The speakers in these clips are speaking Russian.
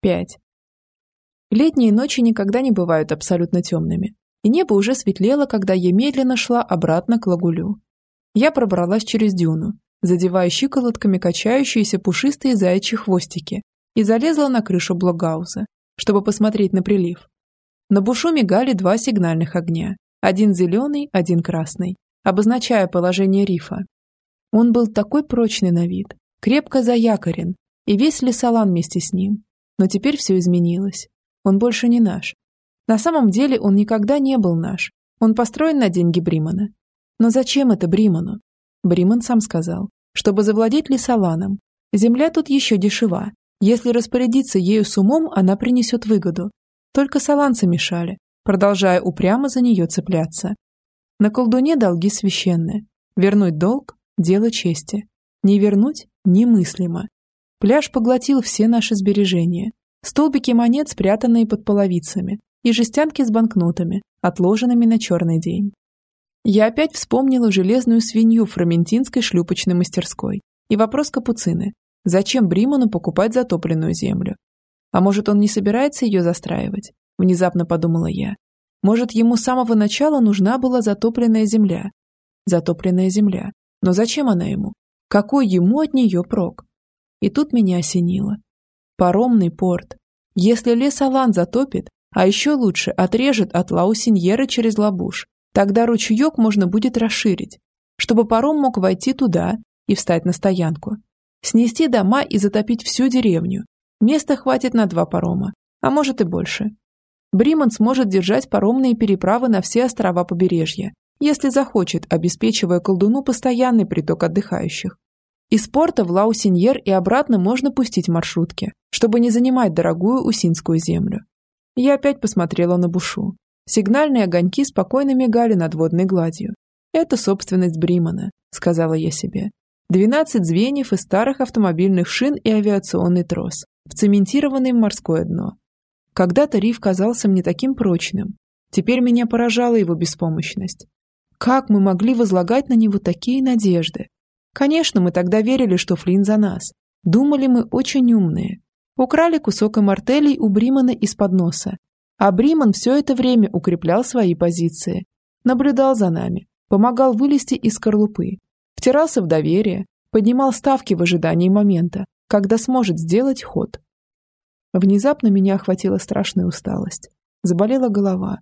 5. Летние ночи никогда не бывают абсолютно темными, и небо уже светлело, когда я медленно шла обратно к лагулю. Я пробралась через дюну, задевая щиколотками качающиеся пушистые заячьи хвостики, и залезла на крышу блокгауза, чтобы посмотреть на прилив. На бушу мигали два сигнальных огня, один зеленый, один красный, обозначая положение рифа. Он был такой прочный на вид, крепко заякорен, и весь лесолан вместе с ним. Но теперь все изменилось. Он больше не наш. На самом деле он никогда не был наш. Он построен на деньги Бримана. Но зачем это Бриману? Бриман сам сказал, чтобы завладеть лесоланом. Земля тут еще дешева. Если распорядиться ею с умом, она принесет выгоду. Только саланцы мешали, продолжая упрямо за нее цепляться. На колдуне долги священные. Вернуть долг – дело чести. Не вернуть – немыслимо. Пляж поглотил все наши сбережения. Столбики монет, спрятанные под половицами, и жестянки с банкнотами, отложенными на черный день. Я опять вспомнила железную свинью в фроментинской шлюпочной мастерской и вопрос капуцины. Зачем Бриману покупать затопленную землю? А может, он не собирается ее застраивать? Внезапно подумала я. Может, ему с самого начала нужна была затопленная земля? Затопленная земля. Но зачем она ему? Какой ему от нее прок? И тут меня осенило. Паромный порт. Если лес Алан затопит, а еще лучше отрежет от Лаусиньера через Лабуш, тогда ручеек можно будет расширить, чтобы паром мог войти туда и встать на стоянку. Снести дома и затопить всю деревню. Места хватит на два парома, а может и больше. Бриман сможет держать паромные переправы на все острова побережья, если захочет, обеспечивая колдуну постоянный приток отдыхающих. Из порта в Лаусиньер и обратно можно пустить маршрутки, чтобы не занимать дорогую Усинскую землю. Я опять посмотрела на бушу. Сигнальные огоньки спокойно мигали над водной гладью. «Это собственность Бримана», — сказала я себе. Двенадцать звеньев из старых автомобильных шин и авиационный трос, вцементированный в морское дно. Когда-то риф казался мне таким прочным. Теперь меня поражала его беспомощность. Как мы могли возлагать на него такие надежды? Конечно, мы тогда верили, что Флинн за нас. Думали мы очень умные. Украли кусок имартелей у Бримана из-под носа. А Бриман все это время укреплял свои позиции. Наблюдал за нами, помогал вылезти из скорлупы. Втирался в доверие, поднимал ставки в ожидании момента, когда сможет сделать ход. Внезапно меня охватила страшная усталость. Заболела голова.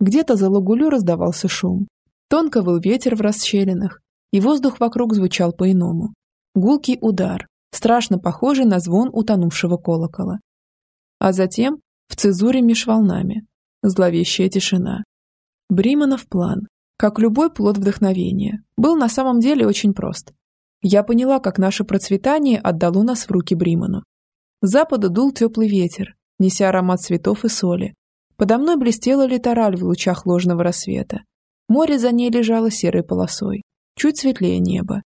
Где-то за лагулю раздавался шум. Тонко выл ветер в расщелинах, и воздух вокруг звучал по-иному. Гулкий удар, страшно похожий на звон утонувшего колокола. А затем в цезуре меж волнами зловещая тишина. Бриманов план, как любой плод вдохновения, был на самом деле очень прост. Я поняла, как наше процветание отдало нас в руки Бриману. С запада дул теплый ветер, неся аромат цветов и соли. Подо мной блестела литераль в лучах ложного рассвета. Море за ней лежало серой полосой. Чуть светлее неба.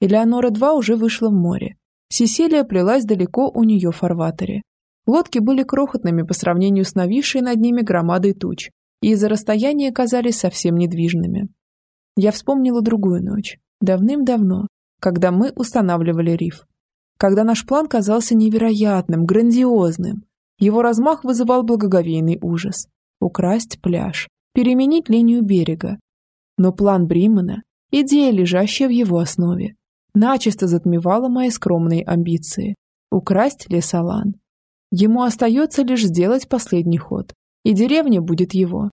Элеонора-2 уже вышла в море. Сесилия плелась далеко у нее в фарватере. Лодки были крохотными по сравнению с нависшей над ними громадой туч, и из-за расстояния казались совсем недвижными. Я вспомнила другую ночь, давным-давно, когда мы устанавливали риф. Когда наш план казался невероятным, грандиозным. Его размах вызывал благоговейный ужас. Украсть пляж, переменить линию берега. Но план Бримана Идея, лежащая в его основе, начисто затмевала мои скромные амбиции – украсть Лесолан. Ему остается лишь сделать последний ход, и деревня будет его.